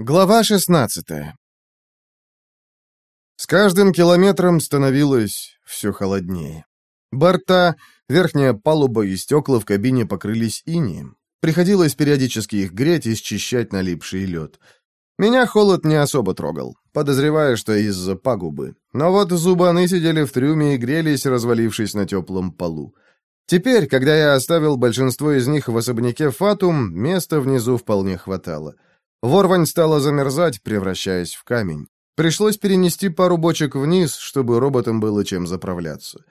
Глава 16 С каждым километром становилось все холоднее. Борта, верхняя палуба и стекла в кабине покрылись инием. Приходилось периодически их греть и счищать налипший лед. Меня холод не особо трогал, подозревая, что из-за пагубы. Но вот зубаны сидели в трюме и грелись, развалившись на теплом полу. Теперь, когда я оставил большинство из них в особняке Фатум, места внизу вполне хватало. Ворвань стала замерзать, превращаясь в камень. Пришлось перенести пару бочек вниз, чтобы роботам было чем заправляться.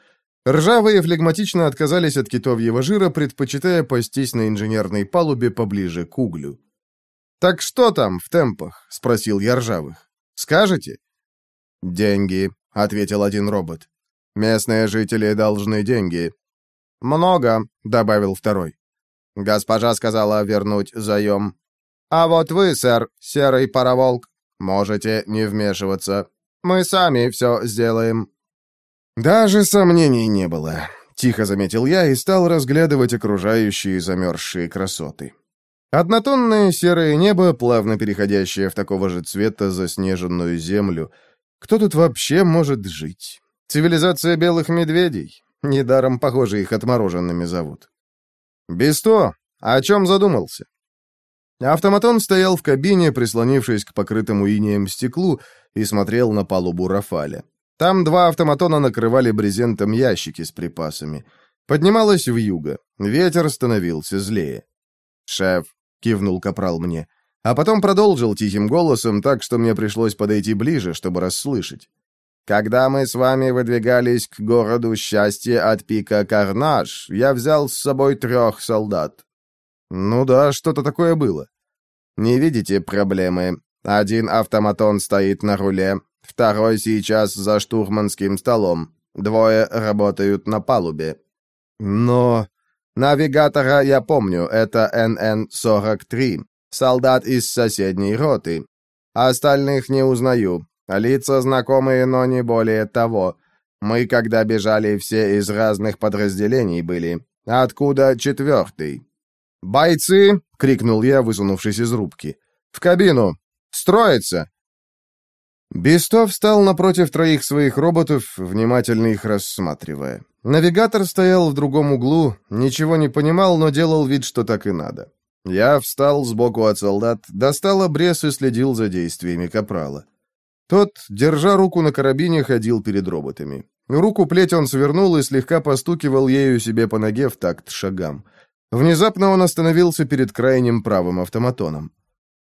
Ржавые флегматично отказались от китовьего жира, предпочитая пастись на инженерной палубе поближе к углю. «Так что там в темпах?» — спросил я ржавых. «Скажете?» «Деньги», — ответил один робот. «Местные жители должны деньги». «Много», — добавил второй. Госпожа сказала вернуть заем. А вот вы, сэр, серый пароволк, можете не вмешиваться. Мы сами все сделаем». Даже сомнений не было. Тихо заметил я и стал разглядывать окружающие замерзшие красоты. Однотонное серое небо, плавно переходящее в такого же цвета заснеженную землю. Кто тут вообще может жить? Цивилизация белых медведей? Недаром, похоже, их отмороженными зовут. «Бесто, о чем задумался?» Автоматон стоял в кабине, прислонившись к покрытому инеем стеклу, и смотрел на палубу Рафаля. Там два автоматона накрывали брезентом ящики с припасами. Поднималась вьюга. Ветер становился злее. «Шеф», — кивнул капрал мне, а потом продолжил тихим голосом, так что мне пришлось подойти ближе, чтобы расслышать. «Когда мы с вами выдвигались к городу счастья от пика Карнаж, я взял с собой трех солдат. «Ну да, что-то такое было». «Не видите проблемы? Один автоматон стоит на руле, второй сейчас за штурманским столом, двое работают на палубе». «Но...» «Навигатора я помню, это НН-43, солдат из соседней роты. Остальных не узнаю, лица знакомые, но не более того. Мы, когда бежали, все из разных подразделений были. Откуда четвертый?» «Бойцы!» — крикнул я, высунувшись из рубки. «В кабину! Строиться!» Бестов встал напротив троих своих роботов, внимательно их рассматривая. Навигатор стоял в другом углу, ничего не понимал, но делал вид, что так и надо. Я встал сбоку от солдат, достал обрез и следил за действиями капрала. Тот, держа руку на карабине, ходил перед роботами. Руку плеть он свернул и слегка постукивал ею себе по ноге в такт шагам. Внезапно он остановился перед крайним правым автоматоном.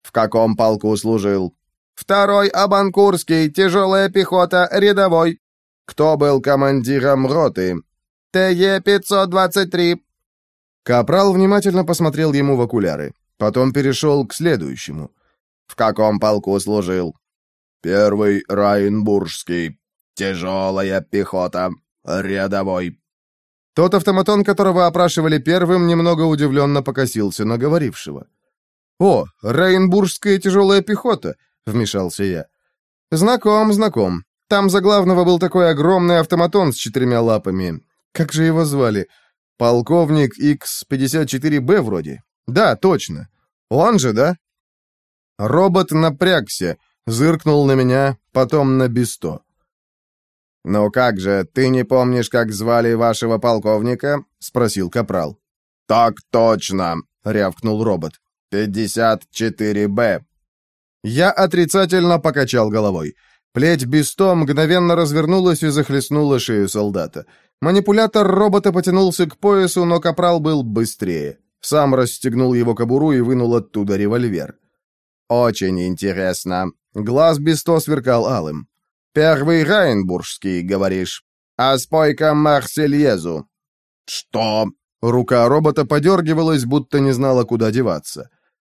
«В каком полку служил?» «Второй Абанкурский, тяжелая пехота, рядовой». «Кто был командиром роты?» «ТЕ-523». Капрал внимательно посмотрел ему в окуляры. Потом перешел к следующему. «В каком полку служил?» «Первый Райнбургский. Тяжелая пехота. Рядовой». Тот автоматон, которого опрашивали первым, немного удивленно покосился на говорившего. «О, Рейнбургская тяжелая пехота!» — вмешался я. «Знаком, знаком. Там за главного был такой огромный автоматон с четырьмя лапами. Как же его звали? Полковник X-54Б вроде. Да, точно. Он же, да?» Робот напрягся, зыркнул на меня, потом на Бесто. «Ну как же, ты не помнишь, как звали вашего полковника?» — спросил Капрал. «Так точно!» — рявкнул робот. «Пятьдесят четыре Б». Я отрицательно покачал головой. Плеть Бесто мгновенно развернулась и захлестнула шею солдата. Манипулятор робота потянулся к поясу, но Капрал был быстрее. Сам расстегнул его кобуру и вынул оттуда револьвер. «Очень интересно». Глаз Бесто сверкал алым. «Первый Райнбургский, говоришь? А спой-ка Марсельезу». «Что?» Рука робота подергивалась, будто не знала, куда деваться.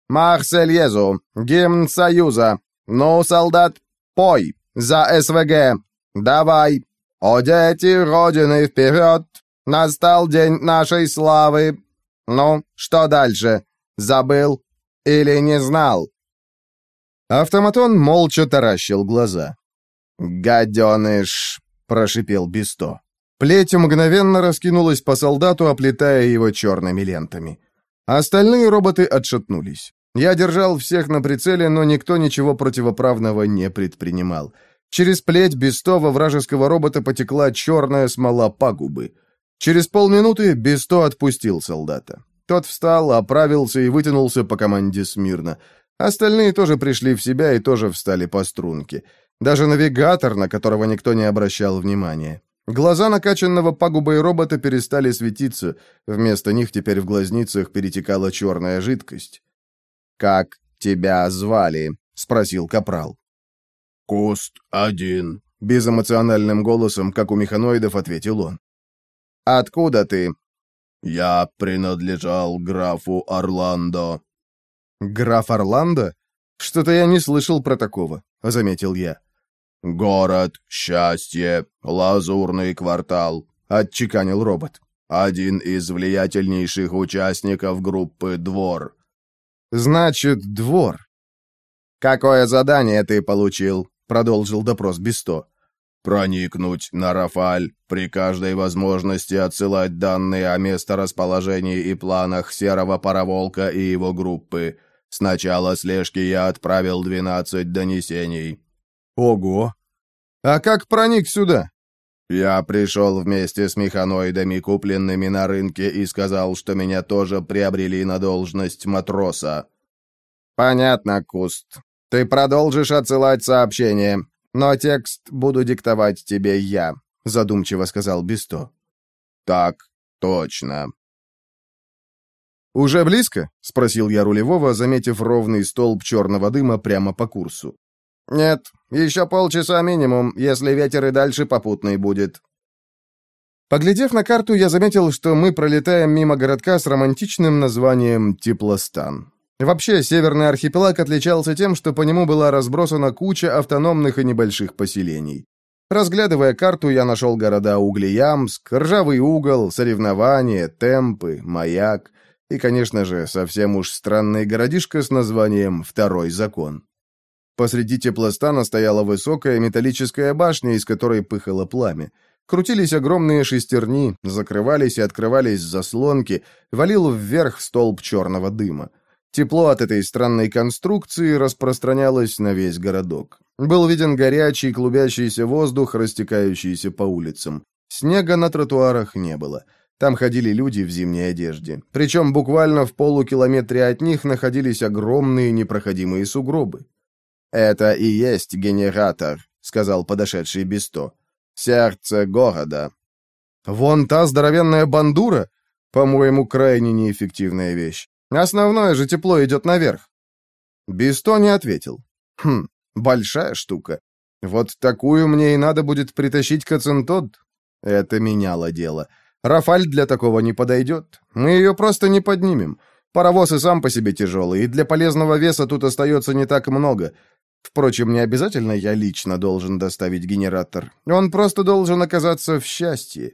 «Марсельезу! Гимн Союза! Ну, солдат, пой! За СВГ! Давай! О, дети Родины, вперед! Настал день нашей славы! Ну, что дальше? Забыл? Или не знал?» Автоматон молча таращил глаза. «Гаденыш!» — прошипел Бесто. Плеть мгновенно раскинулась по солдату, оплетая его черными лентами. Остальные роботы отшатнулись. Я держал всех на прицеле, но никто ничего противоправного не предпринимал. Через плеть бестого вражеского робота потекла черная смола пагубы. Через полминуты Бесто отпустил солдата. Тот встал, оправился и вытянулся по команде смирно. Остальные тоже пришли в себя и тоже встали по струнке. Даже навигатор, на которого никто не обращал внимания. Глаза накачанного пагубой робота перестали светиться, вместо них теперь в глазницах перетекала черная жидкость. «Как тебя звали?» — спросил Капрал. «Куст один», — безэмоциональным голосом, как у механоидов, ответил он. «Откуда ты?» «Я принадлежал графу Орландо». «Граф Орландо? Что-то я не слышал про такого», — заметил я. «Город, счастье, лазурный квартал», — отчеканил робот. «Один из влиятельнейших участников группы «Двор». «Значит, двор». «Какое задание ты получил?» — продолжил допрос Бесто. «Проникнуть на Рафаль, при каждой возможности отсылать данные о месторасположении и планах Серого Пароволка и его группы. С начала слежки я отправил 12 донесений». «Ого! А как проник сюда?» «Я пришел вместе с механоидами, купленными на рынке, и сказал, что меня тоже приобрели на должность матроса». «Понятно, Куст. Ты продолжишь отсылать сообщения, но текст буду диктовать тебе я», — задумчиво сказал Бесто. «Так, точно». «Уже близко?» — спросил я рулевого, заметив ровный столб черного дыма прямо по курсу. «Нет, еще полчаса минимум, если ветер и дальше попутный будет». Поглядев на карту, я заметил, что мы пролетаем мимо городка с романтичным названием Теплостан. Вообще, Северный архипелаг отличался тем, что по нему была разбросана куча автономных и небольших поселений. Разглядывая карту, я нашел города Углеямск, Ржавый угол, Соревнования, Темпы, Маяк и, конечно же, совсем уж странный городишко с названием «Второй закон». Посреди теплостана стояла высокая металлическая башня, из которой пыхало пламя. Крутились огромные шестерни, закрывались и открывались заслонки, валил вверх столб черного дыма. Тепло от этой странной конструкции распространялось на весь городок. Был виден горячий клубящийся воздух, растекающийся по улицам. Снега на тротуарах не было. Там ходили люди в зимней одежде. Причем буквально в полукилометре от них находились огромные непроходимые сугробы. «Это и есть генератор», — сказал подошедший Бесто. «Сердце города». «Вон та здоровенная бандура? По-моему, крайне неэффективная вещь. Основное же тепло идет наверх. Бесто не ответил. Хм, большая штука. Вот такую мне и надо будет притащить к Ацентод. Это меняло дело. Рафаль для такого не подойдет. Мы ее просто не поднимем. Паровоз и сам по себе тяжелый, и для полезного веса тут остается не так много. Впрочем, не обязательно я лично должен доставить генератор. Он просто должен оказаться в счастье.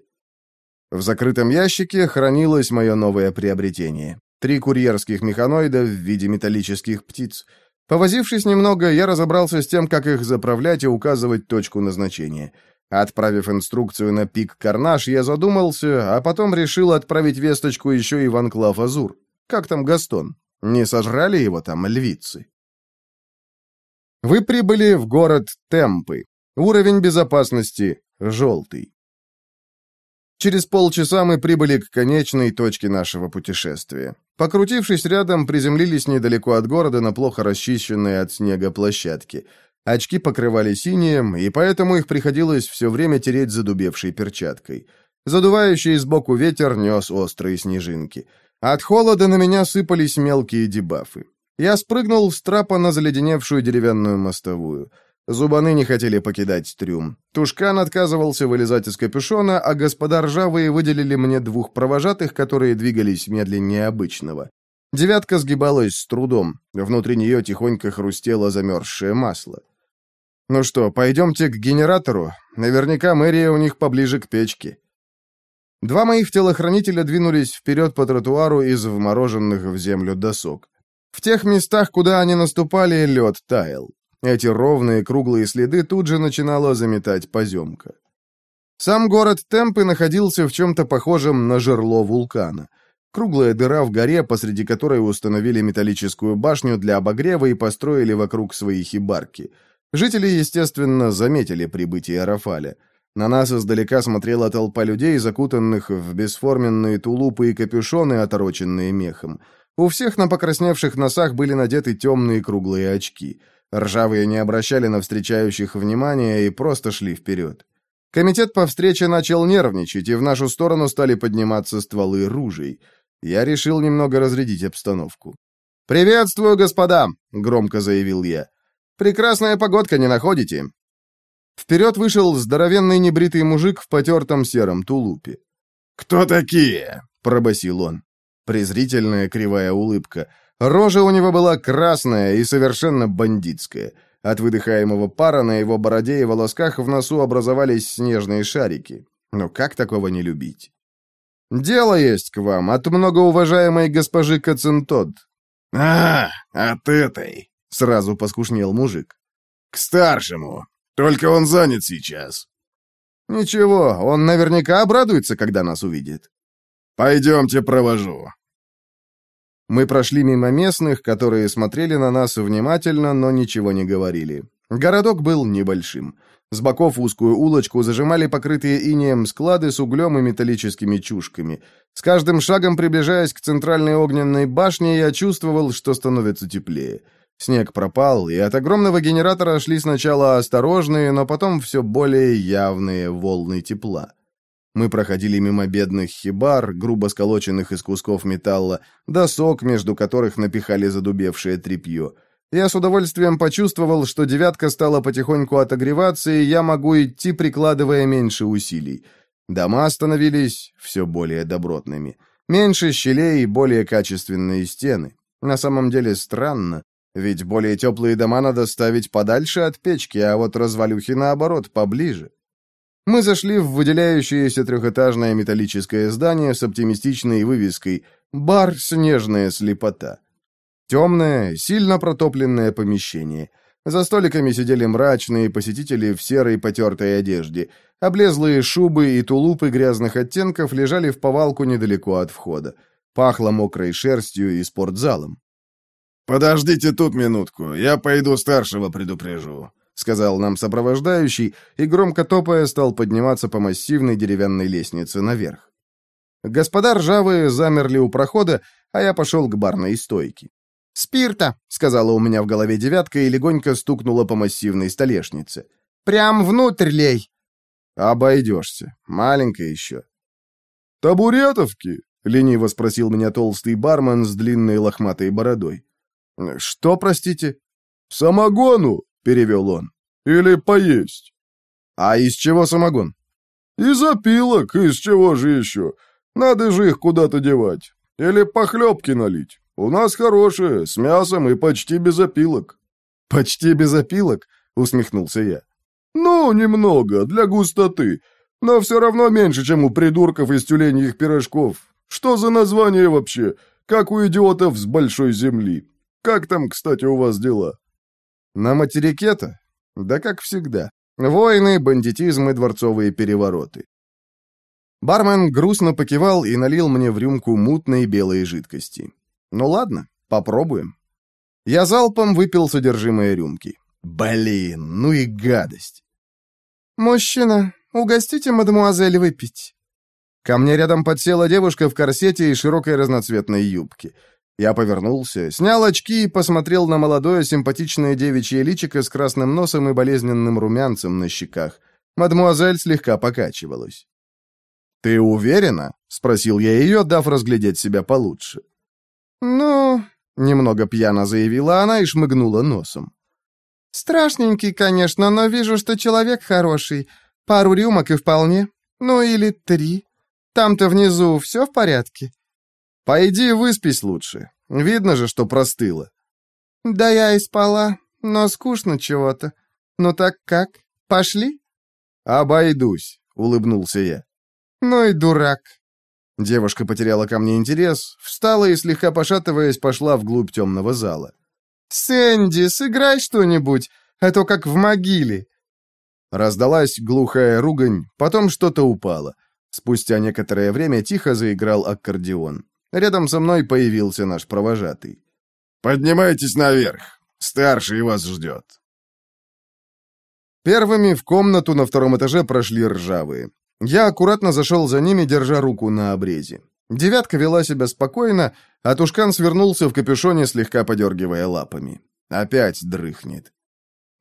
В закрытом ящике хранилось мое новое приобретение. Три курьерских механоида в виде металлических птиц. Повозившись немного, я разобрался с тем, как их заправлять и указывать точку назначения. Отправив инструкцию на пик Карнаш, я задумался, а потом решил отправить весточку еще и в Анклав Азур. Как там Гастон? Не сожрали его там львицы? Вы прибыли в город Темпы. Уровень безопасности — желтый. Через полчаса мы прибыли к конечной точке нашего путешествия. Покрутившись рядом, приземлились недалеко от города на плохо расчищенной от снега площадке. Очки покрывали синим, и поэтому их приходилось все время тереть задубевшей перчаткой. Задувающий сбоку ветер нес острые снежинки. От холода на меня сыпались мелкие дебафы. Я спрыгнул с трапа на заледеневшую деревянную мостовую. Зубаны не хотели покидать трюм. Тушкан отказывался вылезать из капюшона, а господа ржавые выделили мне двух провожатых, которые двигались медленнее обычного. Девятка сгибалась с трудом. Внутри нее тихонько хрустело замерзшее масло. «Ну что, пойдемте к генератору? Наверняка мэрия у них поближе к печке». Два моих телохранителя двинулись вперед по тротуару из вмороженных в землю досок. В тех местах, куда они наступали, лед таял. Эти ровные круглые следы тут же начинала заметать поземка. Сам город Темпы находился в чем-то похожем на жерло вулкана. круглая дыра в горе, посреди которой установили металлическую башню для обогрева и построили вокруг свои хибарки. Жители, естественно, заметили прибытие Рафаля. На нас издалека смотрела толпа людей, закутанных в бесформенные тулупы и капюшоны, отороченные мехом. У всех на покрасневших носах были надеты темные круглые очки. Ржавые не обращали на встречающих внимания и просто шли вперед. Комитет по встрече начал нервничать, и в нашу сторону стали подниматься стволы ружей. Я решил немного разрядить обстановку. «Приветствую, господа!» — громко заявил я. «Прекрасная погодка, не находите?» Вперед вышел здоровенный небритый мужик в потертом сером тулупе. «Кто такие?» — пробасил он. Презрительная кривая улыбка. Рожа у него была красная и совершенно бандитская. От выдыхаемого пара на его бороде и волосках в носу образовались снежные шарики. Ну как такого не любить? «Дело есть к вам от многоуважаемой госпожи Кацинтод». «А, от этой!» — сразу поскушнел мужик. «К старшему. Только он занят сейчас». «Ничего, он наверняка обрадуется, когда нас увидит». «Пойдемте провожу». Мы прошли мимо местных, которые смотрели на нас внимательно, но ничего не говорили. Городок был небольшим. С боков узкую улочку зажимали покрытые инеем склады с углем и металлическими чушками. С каждым шагом приближаясь к центральной огненной башне, я чувствовал, что становится теплее. Снег пропал, и от огромного генератора шли сначала осторожные, но потом все более явные волны тепла. Мы проходили мимо бедных хибар, грубо сколоченных из кусков металла, досок, между которых напихали задубевшее тряпье. Я с удовольствием почувствовал, что девятка стала потихоньку отогреваться, и я могу идти, прикладывая меньше усилий. Дома становились все более добротными. Меньше щелей и более качественные стены. На самом деле странно, ведь более теплые дома надо ставить подальше от печки, а вот развалюхи, наоборот, поближе. Мы зашли в выделяющееся трехэтажное металлическое здание с оптимистичной вывеской «Бар «Снежная слепота». Темное, сильно протопленное помещение. За столиками сидели мрачные посетители в серой потертой одежде. Облезлые шубы и тулупы грязных оттенков лежали в повалку недалеко от входа. Пахло мокрой шерстью и спортзалом. «Подождите тут минутку, я пойду старшего предупрежу», — сказал нам сопровождающий, и громко топая стал подниматься по массивной деревянной лестнице наверх. Господа ржавые замерли у прохода, а я пошел к барной стойке. «Спирта!» — сказала у меня в голове девятка и легонько стукнула по массивной столешнице. «Прям внутрь лей!» «Обойдешься. Маленькая еще». «Табуретовки?» — лениво спросил меня толстый бармен с длинной лохматой бородой. «Что, простите?» «Самогону!» — перевел он. «Или поесть». «А из чего самогон?» «Из опилок, из чего же еще? Надо же их куда-то девать. Или похлебки налить. У нас хорошие, с мясом и почти без опилок». «Почти без опилок?» — усмехнулся я. «Ну, немного, для густоты, но все равно меньше, чем у придурков из тюленьих пирожков. Что за название вообще? Как у идиотов с большой земли. Как там, кстати, у вас дела?» На материке-то? Да как всегда. Войны, бандитизм и дворцовые перевороты. Бармен грустно покивал и налил мне в рюмку мутной белой жидкости. Ну ладно, попробуем. Я залпом выпил содержимое рюмки. Блин, ну и гадость. «Мужчина, угостите мадемуазель выпить». Ко мне рядом подсела девушка в корсете и широкой разноцветной юбке. Я повернулся, снял очки и посмотрел на молодое симпатичное девичье личико с красным носом и болезненным румянцем на щеках. Мадмуазель слегка покачивалась. «Ты уверена?» — спросил я ее, дав разглядеть себя получше. «Ну...» — немного пьяно заявила она и шмыгнула носом. «Страшненький, конечно, но вижу, что человек хороший. Пару рюмок и вполне. Ну или три. Там-то внизу все в порядке?» Пойди выспись лучше. Видно же, что простыла. Да я и спала, но скучно чего-то. Ну так как? Пошли? Обойдусь, улыбнулся я. Ну и дурак. Девушка потеряла ко мне интерес, встала и, слегка пошатываясь, пошла вглубь темного зала. «Сэнди, сыграй что-нибудь, а то как в могиле». Раздалась глухая ругань, потом что-то упало. Спустя некоторое время тихо заиграл аккордеон. Рядом со мной появился наш провожатый. «Поднимайтесь наверх. Старший вас ждет». Первыми в комнату на втором этаже прошли ржавые. Я аккуратно зашел за ними, держа руку на обрезе. Девятка вела себя спокойно, а Тушкан свернулся в капюшоне, слегка подергивая лапами. Опять дрыхнет.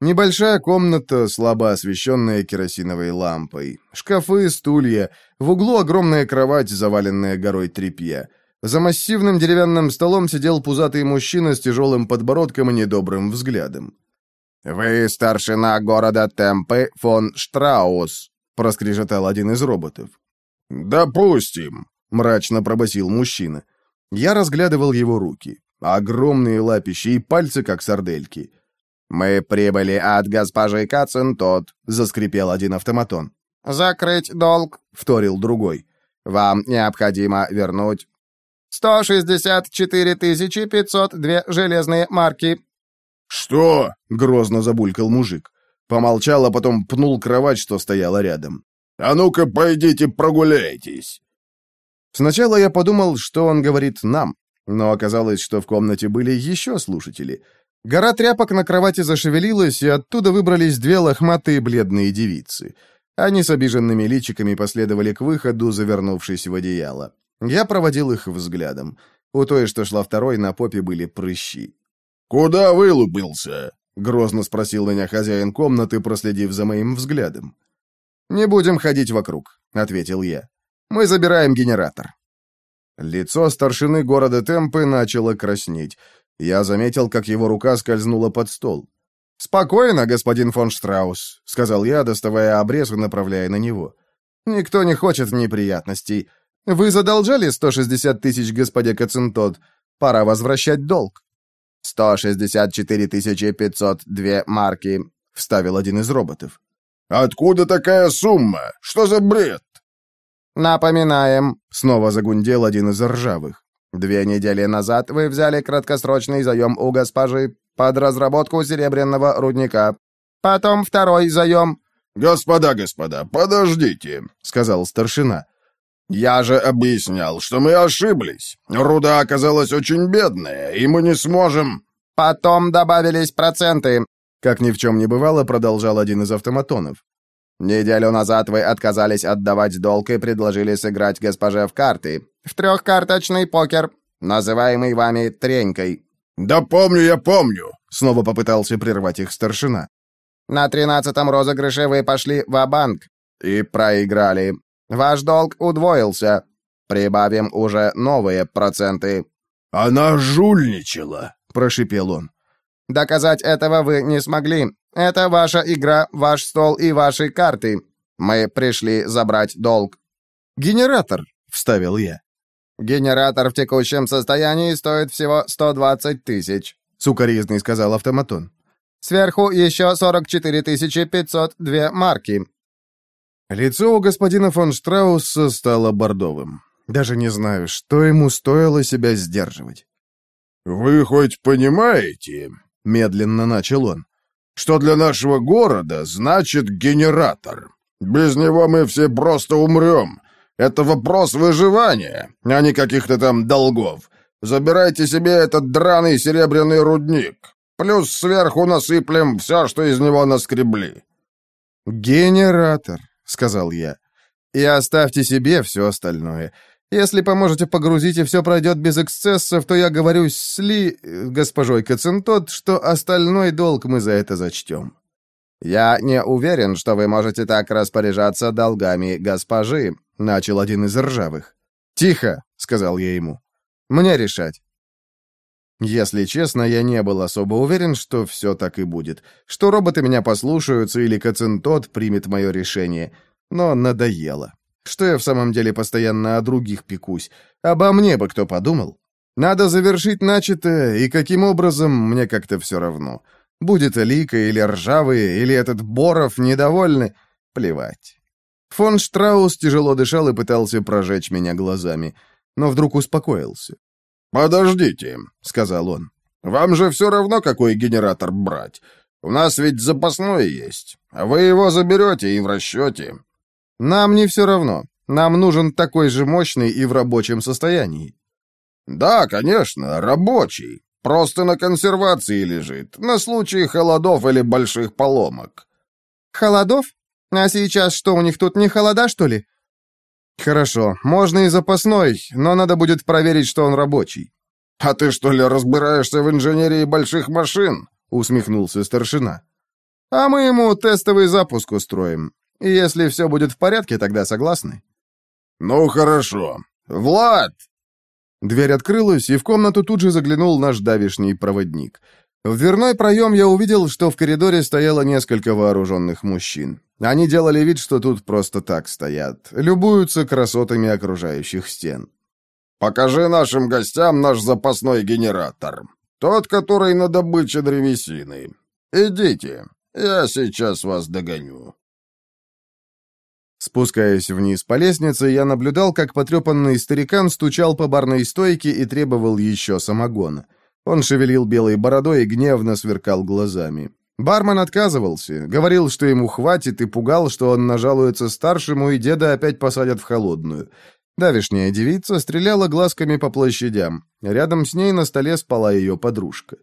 Небольшая комната, слабо освещенная керосиновой лампой. Шкафы, стулья. В углу огромная кровать, заваленная горой тряпья. За массивным деревянным столом сидел пузатый мужчина с тяжелым подбородком и недобрым взглядом. «Вы старшина города Темпы фон Штраус», — проскрежетал один из роботов. «Допустим», — мрачно пробасил мужчина. Я разглядывал его руки. Огромные лапищи и пальцы, как сардельки. «Мы прибыли от госпожи Кацин тот», — заскрипел один автоматон. «Закрыть долг», — вторил другой. «Вам необходимо вернуть...» «Сто шестьдесят четыре тысячи пятьсот две железные марки», «Что?» — грозно забулькал мужик. Помолчал, а потом пнул кровать, что стояла рядом. «А ну-ка, пойдите прогуляйтесь!» Сначала я подумал, что он говорит нам, но оказалось, что в комнате были еще слушатели. Гора тряпок на кровати зашевелилась, и оттуда выбрались две лохматые бледные девицы. Они с обиженными личиками последовали к выходу, завернувшись в одеяло. Я проводил их взглядом. У той, что шла второй, на попе были прыщи. «Куда вылупился?» — грозно спросил меня хозяин комнаты, проследив за моим взглядом. «Не будем ходить вокруг», — ответил я. «Мы забираем генератор». Лицо старшины города Темпы начало краснеть. Я заметил, как его рука скользнула под стол. «Спокойно, господин фон Штраус», — сказал я, доставая обрез и направляя на него. «Никто не хочет неприятностей. Вы задолжали 160 тысяч господе Кацинтод. Пора возвращать долг». «Сто шестьдесят четыре тысячи пятьсот две марки», — вставил один из роботов. «Откуда такая сумма? Что за бред?» «Напоминаем», — снова загундел один из ржавых. «Две недели назад вы взяли краткосрочный заем у госпожи под разработку серебряного рудника. Потом второй заем». «Господа, господа, подождите», — сказал старшина. «Я же объяснял, что мы ошиблись. Руда оказалась очень бедная, и мы не сможем...» «Потом добавились проценты», — как ни в чем не бывало, продолжал один из автоматонов. «Неделю назад вы отказались отдавать долг и предложили сыграть госпоже в карты. В трехкарточный покер, называемый вами тренькой». «Да помню, я помню», — снова попытался прервать их старшина. «На тринадцатом розыгрыше вы пошли в банк и проиграли. Ваш долг удвоился. Прибавим уже новые проценты». «Она жульничала», — прошипел он. «Доказать этого вы не смогли. Это ваша игра, ваш стол и ваши карты. Мы пришли забрать долг». «Генератор», — вставил я. «Генератор в текущем состоянии стоит всего 120 тысяч», — сукоризный сказал автоматон. «Сверху еще 44 502 марки. Лицо у господина фон Штрауса стало бордовым. Даже не знаю, что ему стоило себя сдерживать. «Вы хоть понимаете, — медленно начал он, — что для нашего города значит генератор? Без него мы все просто умрем. Это вопрос выживания, а не каких-то там долгов. Забирайте себе этот драный серебряный рудник. Плюс сверху насыплем все, что из него наскребли». «Генератор», — сказал я. «И оставьте себе все остальное. Если поможете погрузить, и все пройдет без эксцессов, то я говорю с Ли, госпожой Кацинтот, что остальной долг мы за это зачтем». «Я не уверен, что вы можете так распоряжаться долгами госпожи», — начал один из ржавых. «Тихо», — сказал я ему. «Мне решать». Если честно, я не был особо уверен, что все так и будет, что роботы меня послушаются или Кацинтот примет мое решение, но надоело. Что я в самом деле постоянно о других пекусь? Обо мне бы кто подумал? Надо завершить начатое, и каким образом, мне как-то все равно. Будет Лика или Ржавые, или этот Боров недовольны, плевать. Фон Штраус тяжело дышал и пытался прожечь меня глазами, но вдруг успокоился. «Подождите», — сказал он. «Вам же все равно, какой генератор брать. У нас ведь запасной есть. Вы его заберете и в расчете». «Нам не все равно. Нам нужен такой же мощный и в рабочем состоянии». «Да, конечно, рабочий. Просто на консервации лежит, на случай холодов или больших поломок». «Холодов? А сейчас что, у них тут не холода, что ли?» «Хорошо, можно и запасной, но надо будет проверить, что он рабочий». «А ты что ли разбираешься в инженерии больших машин?» — усмехнулся старшина. «А мы ему тестовый запуск устроим. И если все будет в порядке, тогда согласны?» «Ну, хорошо. Влад!» Дверь открылась, и в комнату тут же заглянул наш давишний проводник. В дверной проем я увидел, что в коридоре стояло несколько вооруженных мужчин. Они делали вид, что тут просто так стоят, любуются красотами окружающих стен. «Покажи нашим гостям наш запасной генератор. Тот, который на добыче древесины. Идите, я сейчас вас догоню». Спускаясь вниз по лестнице, я наблюдал, как потрепанный старикан стучал по барной стойке и требовал еще самогона. Он шевелил белой бородой и гневно сверкал глазами. Бармен отказывался, говорил, что ему хватит, и пугал, что он нажалуется старшему, и деда опять посадят в холодную. Давишняя девица стреляла глазками по площадям. Рядом с ней на столе спала ее подружка.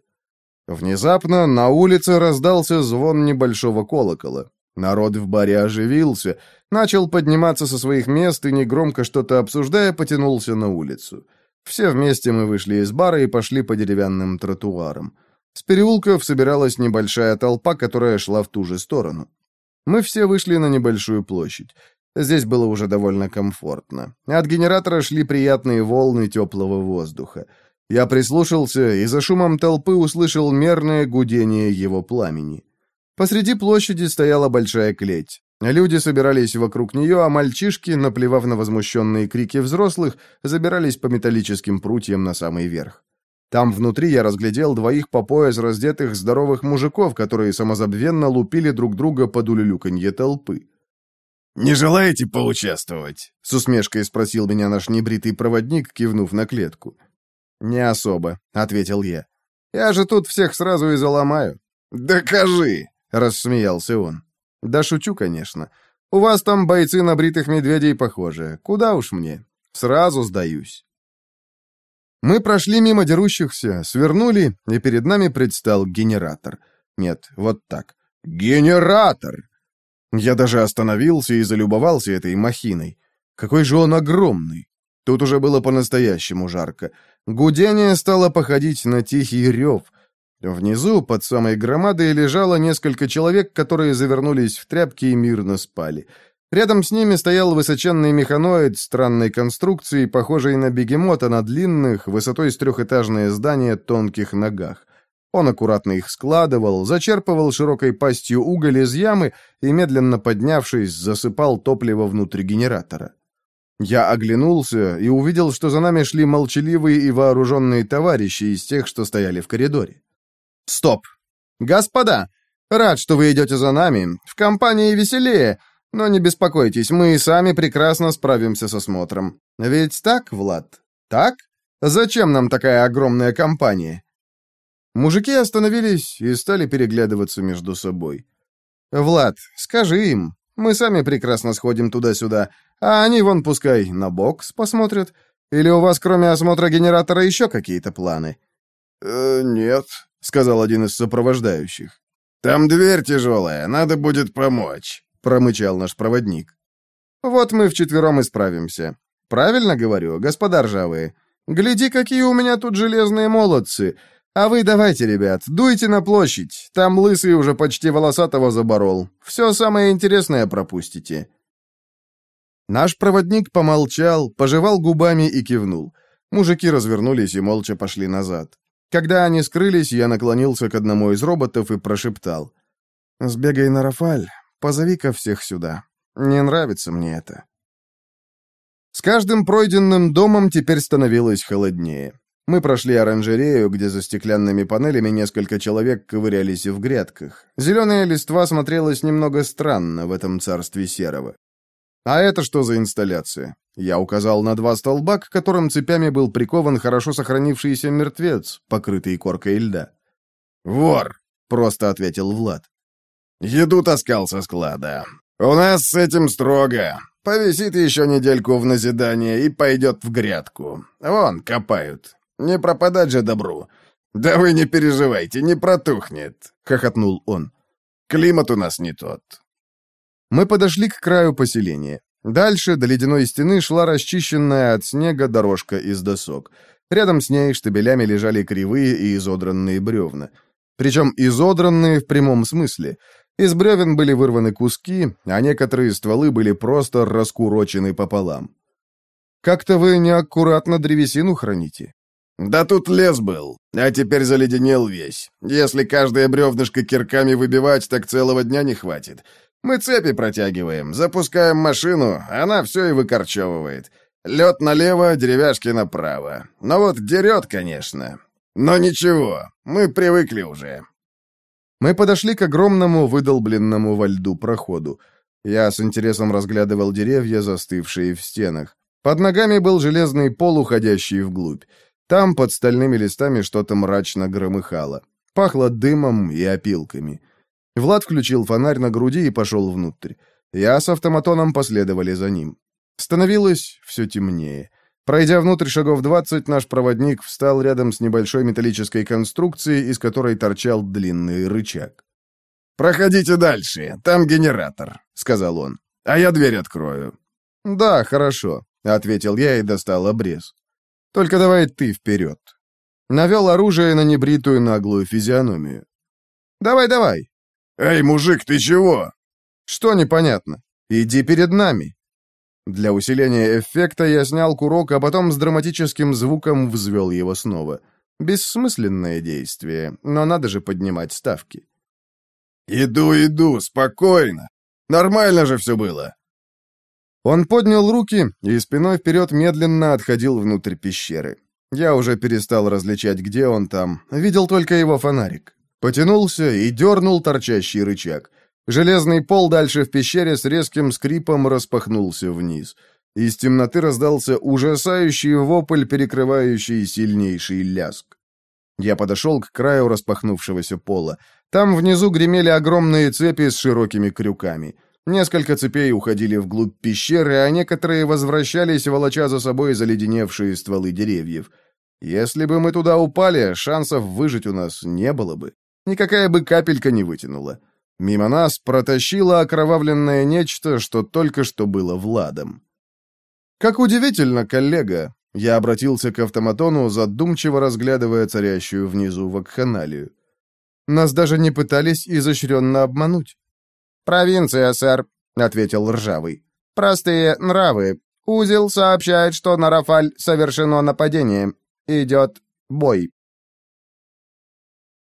Внезапно на улице раздался звон небольшого колокола. Народ в баре оживился, начал подниматься со своих мест и, негромко что-то обсуждая, потянулся на улицу. Все вместе мы вышли из бара и пошли по деревянным тротуарам. С переулков собиралась небольшая толпа, которая шла в ту же сторону. Мы все вышли на небольшую площадь. Здесь было уже довольно комфортно. От генератора шли приятные волны теплого воздуха. Я прислушался и за шумом толпы услышал мерное гудение его пламени. Посреди площади стояла большая клеть. Люди собирались вокруг нее, а мальчишки, наплевав на возмущенные крики взрослых, забирались по металлическим прутьям на самый верх. Там внутри я разглядел двоих по пояс раздетых здоровых мужиков, которые самозабвенно лупили друг друга под улюлюканье толпы. «Не желаете поучаствовать?» — с усмешкой спросил меня наш небритый проводник, кивнув на клетку. «Не особо», — ответил я. «Я же тут всех сразу и заломаю». «Докажи!» — рассмеялся он. «Да шучу, конечно. У вас там бойцы на бритых медведей похожи. Куда уж мне? Сразу сдаюсь». Мы прошли мимо дерущихся, свернули, и перед нами предстал генератор. Нет, вот так. Генератор! Я даже остановился и залюбовался этой махиной. Какой же он огромный! Тут уже было по-настоящему жарко. Гудение стало походить на тихий рев — Внизу, под самой громадой, лежало несколько человек, которые завернулись в тряпки и мирно спали. Рядом с ними стоял высоченный механоид странной конструкции, похожий на бегемота на длинных, высотой с трехэтажное здание, тонких ногах. Он аккуратно их складывал, зачерпывал широкой пастью уголь из ямы и, медленно поднявшись, засыпал топливо внутрь генератора. Я оглянулся и увидел, что за нами шли молчаливые и вооруженные товарищи из тех, что стояли в коридоре. Стоп. Господа, рад, что вы идете за нами. В компании веселее, но не беспокойтесь, мы и сами прекрасно справимся с осмотром. Ведь так, Влад? Так? Зачем нам такая огромная компания? Мужики остановились и стали переглядываться между собой. «Влад, скажи им, мы сами прекрасно сходим туда-сюда, а они вон пускай на бокс посмотрят. Или у вас кроме осмотра генератора еще какие-то планы?» «Э, «Нет», — сказал один из сопровождающих. «Там дверь тяжелая, надо будет помочь», — промычал наш проводник. «Вот мы вчетвером и справимся. Правильно говорю, господа ржавые? Гляди, какие у меня тут железные молодцы. А вы давайте, ребят, дуйте на площадь. Там лысый уже почти волосатого заборол. Все самое интересное пропустите». Наш проводник помолчал, пожевал губами и кивнул. Мужики развернулись и молча пошли назад. Когда они скрылись, я наклонился к одному из роботов и прошептал. «Сбегай на Рафаль, позови-ка всех сюда. Не нравится мне это». С каждым пройденным домом теперь становилось холоднее. Мы прошли оранжерею, где за стеклянными панелями несколько человек ковырялись в грядках. Зеленая листва смотрелась немного странно в этом царстве серого. «А это что за инсталляция?» Я указал на два столба, к которым цепями был прикован хорошо сохранившийся мертвец, покрытый коркой льда. «Вор!» — просто ответил Влад. «Еду таскал со склада. У нас с этим строго. Повисит еще недельку в назидание и пойдет в грядку. Вон, копают. Не пропадать же добру. Да вы не переживайте, не протухнет», — хохотнул он. «Климат у нас не тот». Мы подошли к краю поселения. Дальше до ледяной стены шла расчищенная от снега дорожка из досок. Рядом с ней штабелями лежали кривые и изодранные бревна. Причем изодранные в прямом смысле. Из бревен были вырваны куски, а некоторые стволы были просто раскурочены пополам. «Как-то вы неаккуратно древесину храните». «Да тут лес был, а теперь заледенел весь. Если каждое бревнышко кирками выбивать, так целого дня не хватит. Мы цепи протягиваем, запускаем машину, она все и выкорчевывает. Лед налево, деревяшки направо. Но вот дерет, конечно. Но ничего, мы привыкли уже. Мы подошли к огромному выдолбленному во льду проходу. Я с интересом разглядывал деревья, застывшие в стенах. Под ногами был железный пол, уходящий вглубь. Там под стальными листами что-то мрачно громыхало. Пахло дымом и опилками. Влад включил фонарь на груди и пошел внутрь. Я с автоматоном последовали за ним. Становилось все темнее. Пройдя внутрь шагов двадцать, наш проводник встал рядом с небольшой металлической конструкцией, из которой торчал длинный рычаг. «Проходите дальше, там генератор», — сказал он. «А я дверь открою». «Да, хорошо», — ответил я и достал обрез. «Только давай ты вперед». Навел оружие на небритую наглую физиономию. «Давай, давай». «Эй, мужик, ты чего?» «Что непонятно? Иди перед нами». Для усиления эффекта я снял курок, а потом с драматическим звуком взвел его снова. Бессмысленное действие, но надо же поднимать ставки. «Иду, иду, спокойно. Нормально же все было». Он поднял руки и спиной вперед медленно отходил внутрь пещеры. Я уже перестал различать, где он там, видел только его фонарик. Потянулся и дернул торчащий рычаг. Железный пол дальше в пещере с резким скрипом распахнулся вниз. Из темноты раздался ужасающий вопль, перекрывающий сильнейший ляск. Я подошел к краю распахнувшегося пола. Там внизу гремели огромные цепи с широкими крюками. Несколько цепей уходили вглубь пещеры, а некоторые возвращались, волоча за собой заледеневшие стволы деревьев. Если бы мы туда упали, шансов выжить у нас не было бы. Никакая бы капелька не вытянула. Мимо нас протащило окровавленное нечто, что только что было Владом. «Как удивительно, коллега!» Я обратился к автоматону, задумчиво разглядывая царящую внизу вакханалию. «Нас даже не пытались изощренно обмануть». «Провинция, сэр», — ответил Ржавый. «Простые нравы. Узел сообщает, что на Рафаль совершено нападение. Идет бой».